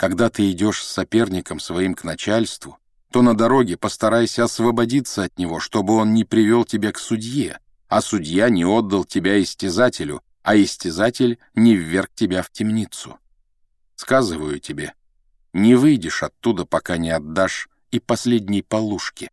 Когда ты идешь с соперником своим к начальству, то на дороге постарайся освободиться от него, чтобы он не привел тебя к судье, а судья не отдал тебя истязателю, а истязатель не вверг тебя в темницу. Сказываю тебе, не выйдешь оттуда, пока не отдашь и последней полушки.